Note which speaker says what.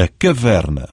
Speaker 1: a caverna.